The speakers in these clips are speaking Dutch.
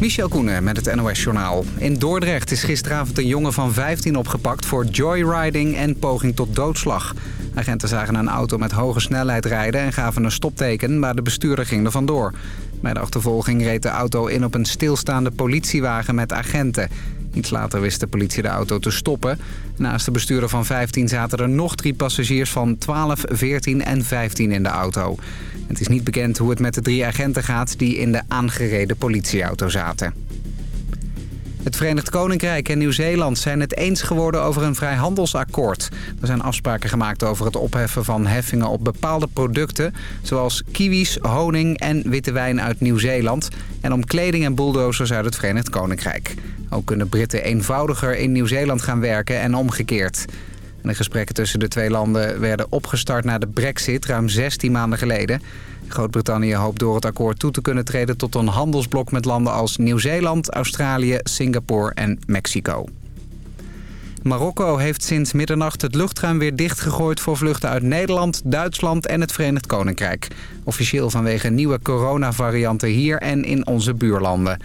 Michel Koenen met het NOS-journaal. In Dordrecht is gisteravond een jongen van 15 opgepakt voor joyriding en poging tot doodslag. Agenten zagen een auto met hoge snelheid rijden en gaven een stopteken, maar de bestuurder ging er vandoor. Bij de achtervolging reed de auto in op een stilstaande politiewagen met agenten. Iets later wist de politie de auto te stoppen. Naast de bestuurder van 15 zaten er nog drie passagiers van 12, 14 en 15 in de auto. Het is niet bekend hoe het met de drie agenten gaat die in de aangereden politieauto zaten. Het Verenigd Koninkrijk en Nieuw-Zeeland zijn het eens geworden over een vrijhandelsakkoord. Er zijn afspraken gemaakt over het opheffen van heffingen op bepaalde producten... zoals kiwis, honing en witte wijn uit Nieuw-Zeeland... en om kleding en bulldozers uit het Verenigd Koninkrijk. Ook kunnen Britten eenvoudiger in Nieuw-Zeeland gaan werken en omgekeerd. De gesprekken tussen de twee landen werden opgestart na de brexit ruim 16 maanden geleden... Groot-Brittannië hoopt door het akkoord toe te kunnen treden tot een handelsblok met landen als Nieuw-Zeeland, Australië, Singapore en Mexico. Marokko heeft sinds middernacht het luchtruim weer dichtgegooid voor vluchten uit Nederland, Duitsland en het Verenigd Koninkrijk. Officieel vanwege nieuwe coronavarianten hier en in onze buurlanden.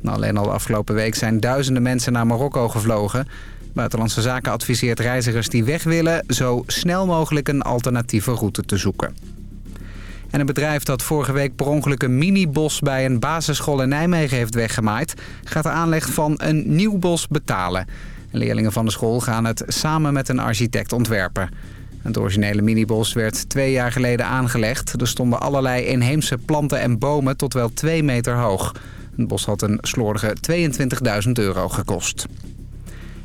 Nou, alleen al de afgelopen week zijn duizenden mensen naar Marokko gevlogen. Buitenlandse Zaken adviseert reizigers die weg willen zo snel mogelijk een alternatieve route te zoeken. En een bedrijf dat vorige week per ongeluk een minibos bij een basisschool in Nijmegen heeft weggemaaid... gaat de aanleg van een nieuw bos betalen. leerlingen van de school gaan het samen met een architect ontwerpen. Het originele minibos werd twee jaar geleden aangelegd. Er stonden allerlei inheemse planten en bomen tot wel twee meter hoog. Het bos had een slordige 22.000 euro gekost.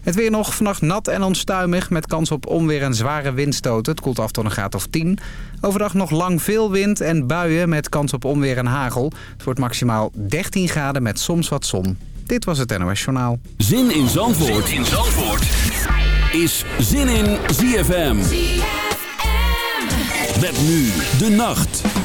Het weer nog vannacht nat en onstuimig met kans op onweer en zware windstoten. Het koelt af tot een graad of 10. Overdag nog lang veel wind en buien met kans op onweer en hagel. Het wordt maximaal 13 graden met soms wat zon. Dit was het NOS Journaal. Zin in Zandvoort, zin in Zandvoort. is Zin in ZFM. ZFM. Met nu de nacht.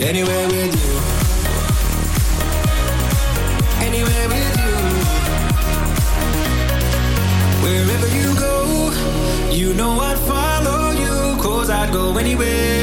Anywhere with you. Anywhere with you. Wherever you go, you know I'd follow you. Cause I'd go anywhere.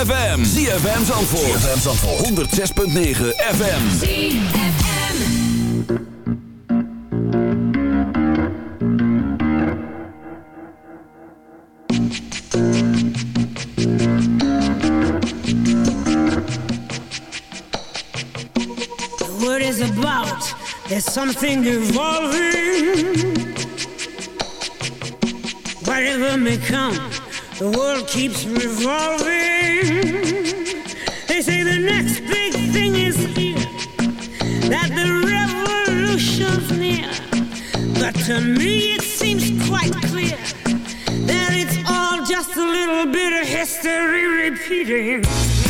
ZFM. ZFM Zandvoort. ZFM Zandvoort. 106.9 FM. ZFM. The word is about. There's something evolving. Whatever may come, the world keeps revolving. But to me it seems quite clear that it's all just a little bit of history repeating.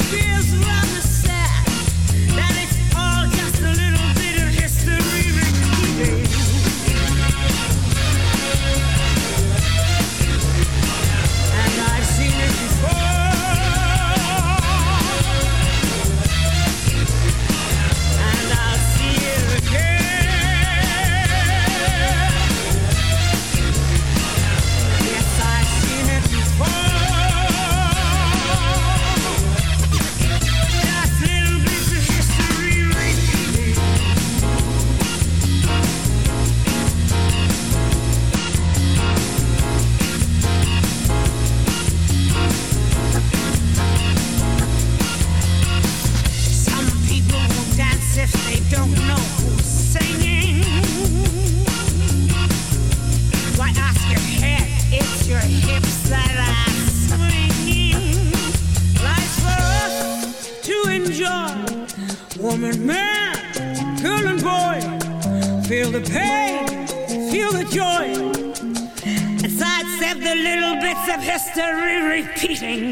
of history repeating.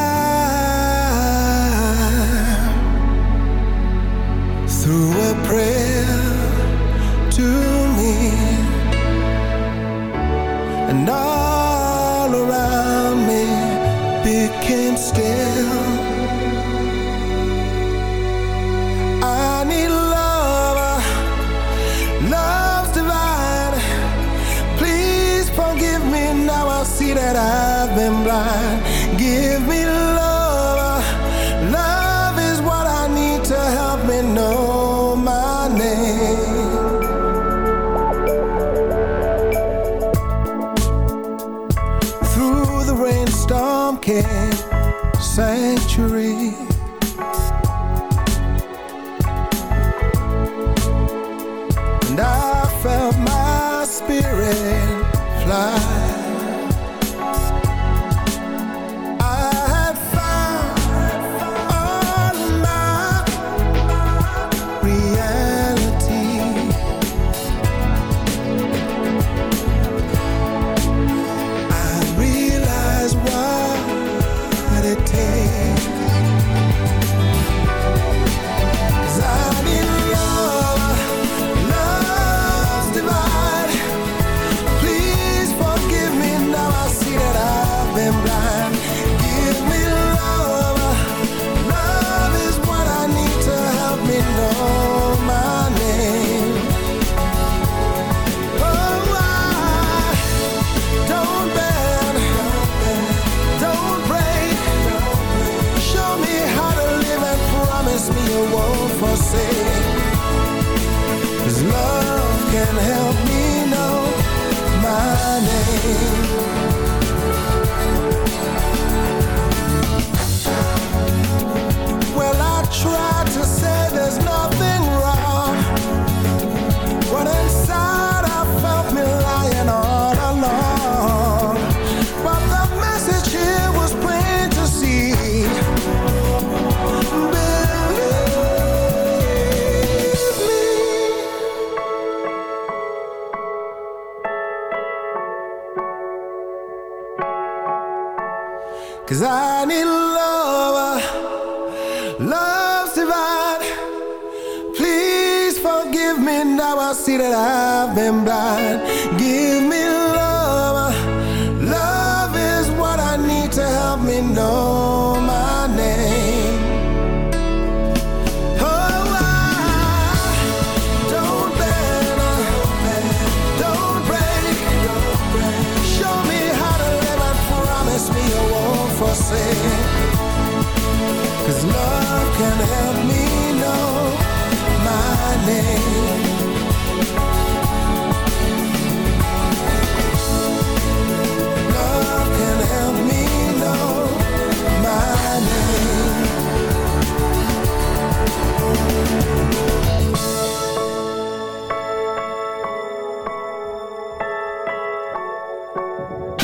blind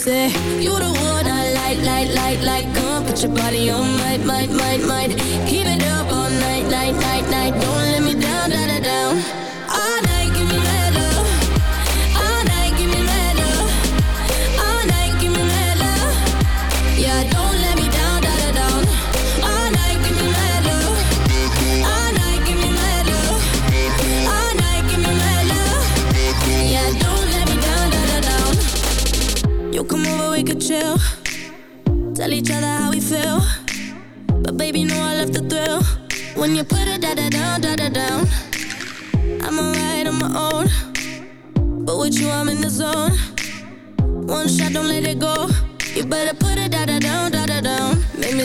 say You the one I like, like, like, like Come uh, put your body on, mine, mine, mine, mine.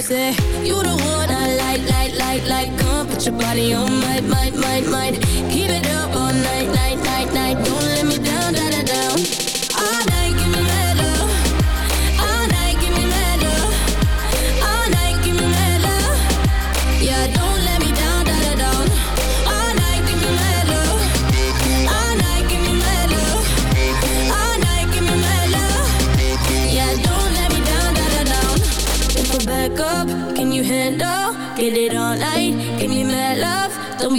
say You the one I like, like, like, like Come put your body on my, my, my, my. Keep it up all night, night, night, night. Don't let me down.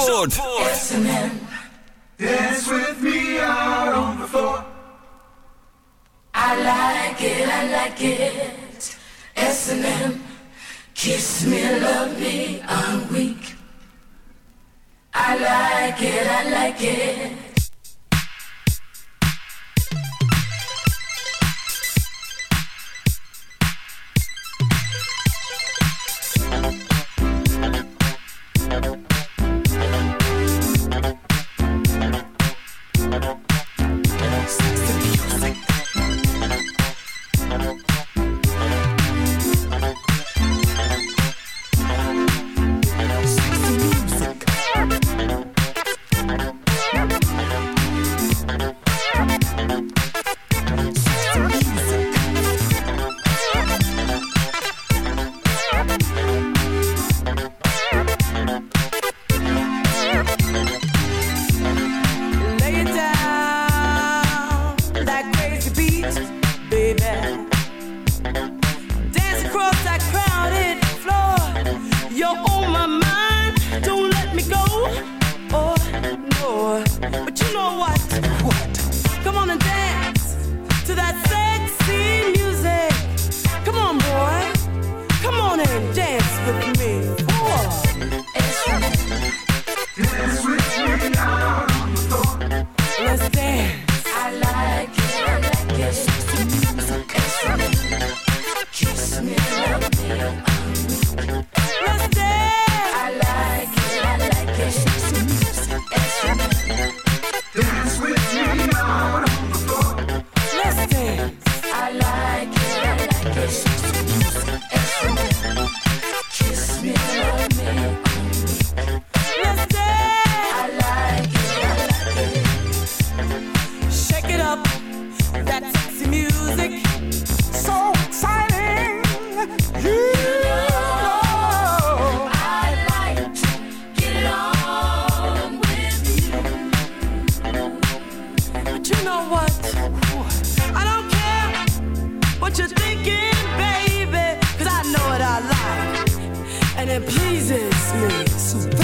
Support. S&M. Dance with me out on the floor. I like it, I like it. S&M. Kiss me, love me, I'm weak. I like it, I like it. you know what? I don't care what you're thinking, baby, cause I know what I like, and it pleases me.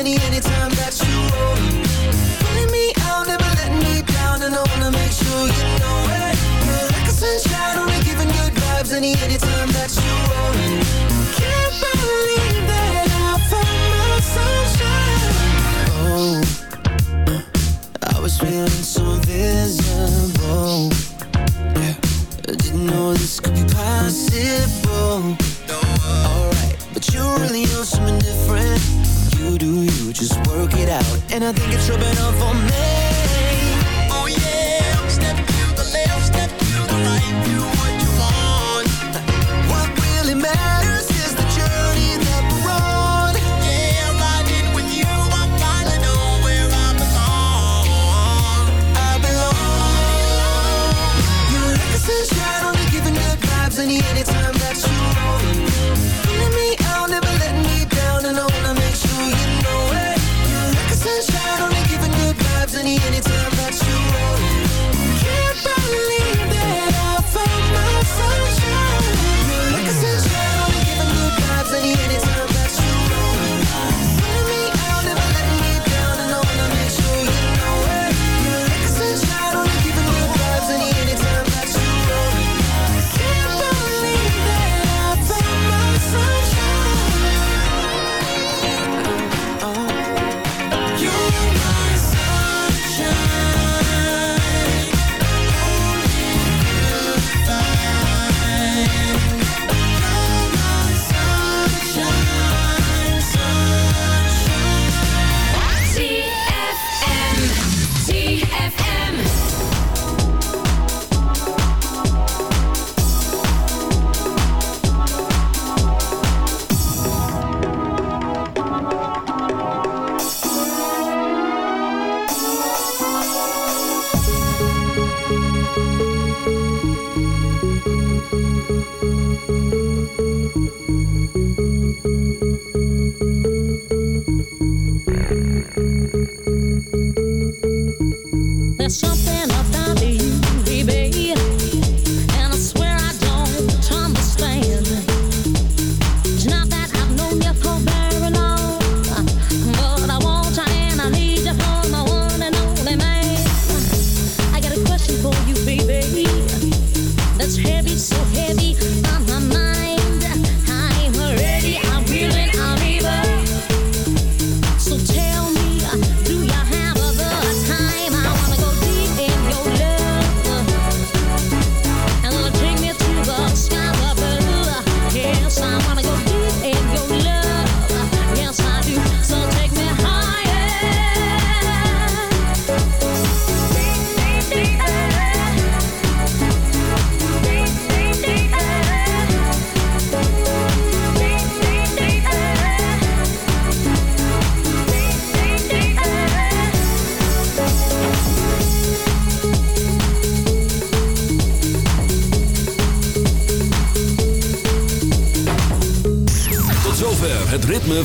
any anytime that you want. Pulling me out, never letting me down And I wanna make sure you know it. You're like a sunshine, only giving good vibes Any anytime that you want. Can't believe that I found my sunshine. Oh, I was feeling so And I think it's rubbing off on me.